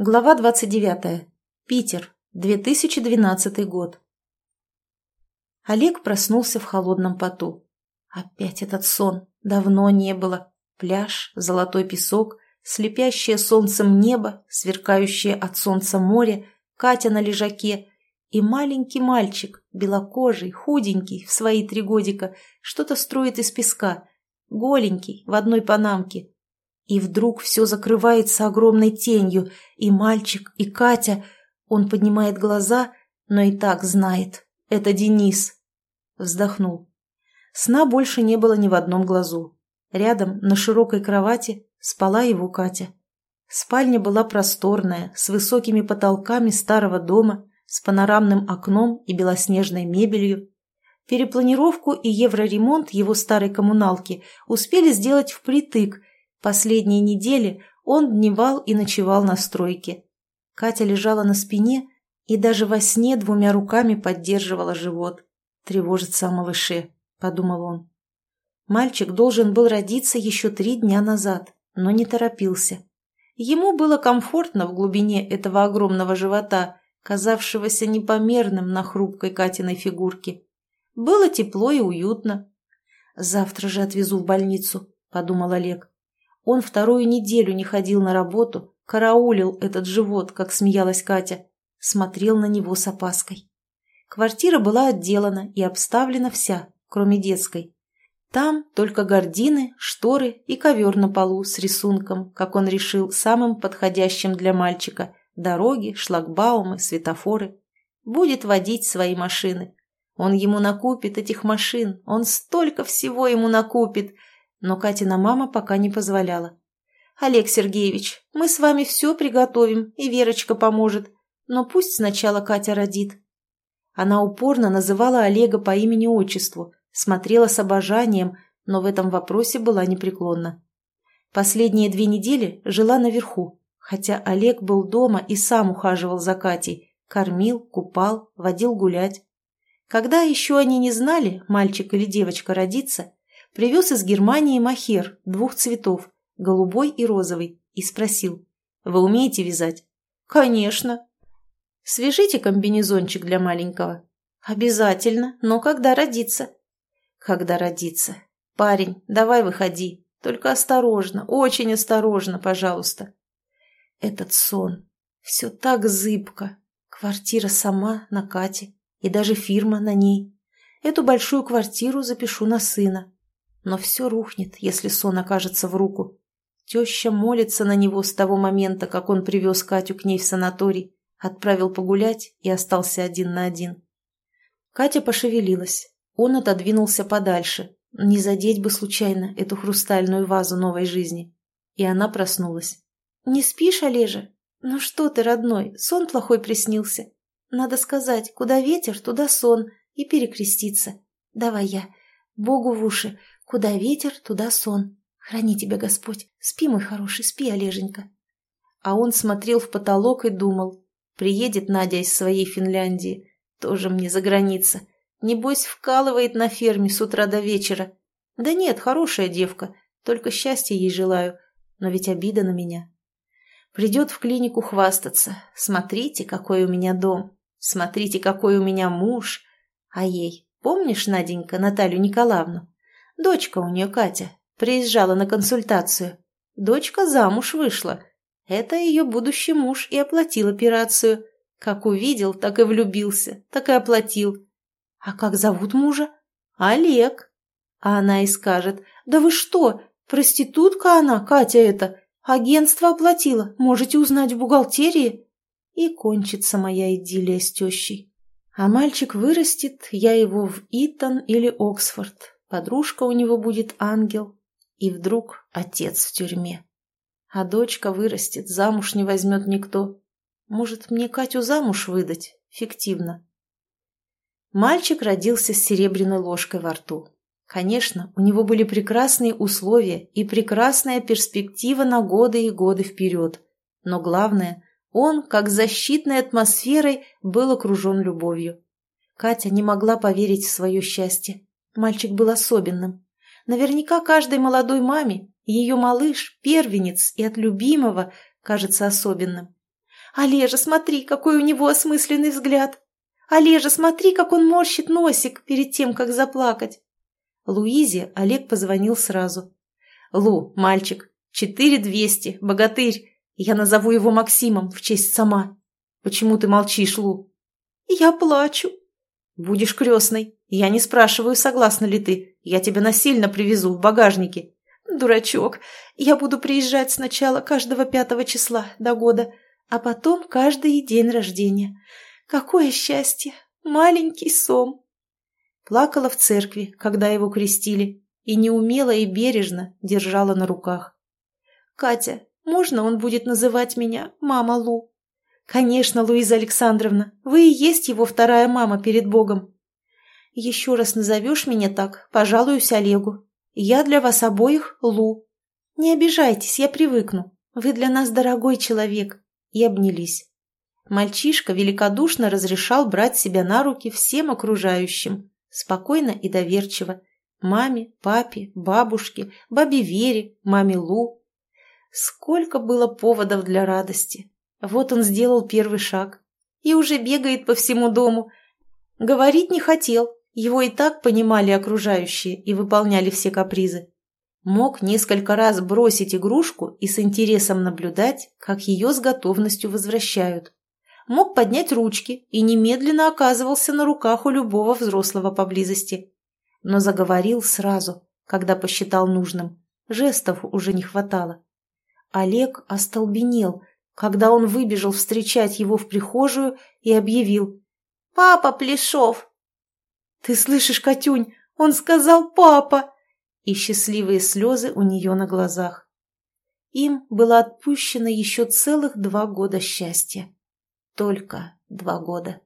Глава 29. Питер. 2012 год. Олег проснулся в холодном поту. Опять этот сон. Давно не было. Пляж, золотой песок, слепящее солнцем небо, сверкающее от солнца море, Катя на лежаке и маленький мальчик, белокожий, худенький, в свои три годика, что-то строит из песка, голенький, в одной панамке, и вдруг все закрывается огромной тенью, и мальчик, и Катя. Он поднимает глаза, но и так знает. Это Денис. Вздохнул. Сна больше не было ни в одном глазу. Рядом, на широкой кровати, спала его Катя. Спальня была просторная, с высокими потолками старого дома, с панорамным окном и белоснежной мебелью. Перепланировку и евроремонт его старой коммуналки успели сделать впритык – Последние недели он дневал и ночевал на стройке. Катя лежала на спине и даже во сне двумя руками поддерживала живот. «Тревожится о малыше», — подумал он. Мальчик должен был родиться еще три дня назад, но не торопился. Ему было комфортно в глубине этого огромного живота, казавшегося непомерным на хрупкой Катиной фигурке. Было тепло и уютно. «Завтра же отвезу в больницу», — подумал Олег. Он вторую неделю не ходил на работу, караулил этот живот, как смеялась Катя, смотрел на него с опаской. Квартира была отделана и обставлена вся, кроме детской. Там только гардины, шторы и ковер на полу с рисунком, как он решил, самым подходящим для мальчика. Дороги, шлагбаумы, светофоры. Будет водить свои машины. Он ему накупит этих машин, он столько всего ему накупит – но Катина мама пока не позволяла. «Олег Сергеевич, мы с вами все приготовим, и Верочка поможет, но пусть сначала Катя родит». Она упорно называла Олега по имени-отчеству, смотрела с обожанием, но в этом вопросе была непреклонна. Последние две недели жила наверху, хотя Олег был дома и сам ухаживал за Катей, кормил, купал, водил гулять. Когда еще они не знали, мальчик или девочка родится, Привез из Германии махер двух цветов, голубой и розовый, и спросил, «Вы умеете вязать?» «Конечно». «Свяжите комбинезончик для маленького». «Обязательно, но когда родится?» «Когда родится. Парень, давай выходи. Только осторожно, очень осторожно, пожалуйста». Этот сон. Все так зыбко. Квартира сама на Кате и даже фирма на ней. Эту большую квартиру запишу на сына. Но все рухнет, если сон окажется в руку. Теща молится на него с того момента, как он привез Катю к ней в санаторий, отправил погулять и остался один на один. Катя пошевелилась. Он отодвинулся подальше. Не задеть бы случайно эту хрустальную вазу новой жизни. И она проснулась. «Не спишь, Олежа? Ну что ты, родной, сон плохой приснился. Надо сказать, куда ветер, туда сон, и перекреститься. Давай я. Богу в уши, Куда ветер, туда сон. Храни тебя Господь. Спи, мой хороший, спи, Олеженька. А он смотрел в потолок и думал. Приедет Надя из своей Финляндии. Тоже мне за граница. Небось, вкалывает на ферме с утра до вечера. Да нет, хорошая девка. Только счастья ей желаю. Но ведь обида на меня. Придет в клинику хвастаться. Смотрите, какой у меня дом. Смотрите, какой у меня муж. А ей, помнишь, Наденька, Наталью Николаевну? Дочка у нее, Катя, приезжала на консультацию. Дочка замуж вышла. Это ее будущий муж и оплатил операцию. Как увидел, так и влюбился, так и оплатил. А как зовут мужа? Олег. А она и скажет, да вы что, проститутка она, Катя эта. Агентство оплатило, можете узнать в бухгалтерии. И кончится моя идиллия с тещей. А мальчик вырастет, я его в Итон или Оксфорд подружка у него будет ангел, и вдруг отец в тюрьме. А дочка вырастет, замуж не возьмет никто. Может, мне Катю замуж выдать? Фиктивно. Мальчик родился с серебряной ложкой во рту. Конечно, у него были прекрасные условия и прекрасная перспектива на годы и годы вперед. Но главное, он, как защитной атмосферой, был окружен любовью. Катя не могла поверить в свое счастье. Мальчик был особенным. Наверняка каждой молодой маме ее малыш, первенец и от любимого, кажется особенным. «Олежа, смотри, какой у него осмысленный взгляд! Олежа, смотри, как он морщит носик перед тем, как заплакать!» Луизе Олег позвонил сразу. «Лу, мальчик, четыре двести, богатырь. Я назову его Максимом в честь сама. Почему ты молчишь, Лу?» «Я плачу». «Будешь крестной. Я не спрашиваю, согласна ли ты. Я тебя насильно привезу в багажнике». «Дурачок. Я буду приезжать сначала каждого пятого числа до года, а потом каждый день рождения. Какое счастье! Маленький сом!» Плакала в церкви, когда его крестили, и неумело и бережно держала на руках. «Катя, можно он будет называть меня мама Лу?» «Конечно, Луиза Александровна, вы и есть его вторая мама перед Богом». «Еще раз назовешь меня так, пожалуюсь Олегу. Я для вас обоих Лу. Не обижайтесь, я привыкну. Вы для нас дорогой человек». И обнялись. Мальчишка великодушно разрешал брать себя на руки всем окружающим, спокойно и доверчиво. Маме, папе, бабушке, бабе Вере, маме Лу. Сколько было поводов для радости. Вот он сделал первый шаг и уже бегает по всему дому. Говорить не хотел, его и так понимали окружающие и выполняли все капризы. Мог несколько раз бросить игрушку и с интересом наблюдать, как ее с готовностью возвращают. Мог поднять ручки и немедленно оказывался на руках у любого взрослого поблизости. Но заговорил сразу, когда посчитал нужным. Жестов уже не хватало. Олег остолбенел, когда он выбежал встречать его в прихожую и объявил «Папа Плешов!» «Ты слышишь, Катюнь, он сказал «папа!» и счастливые слезы у нее на глазах. Им было отпущено еще целых два года счастья. Только два года.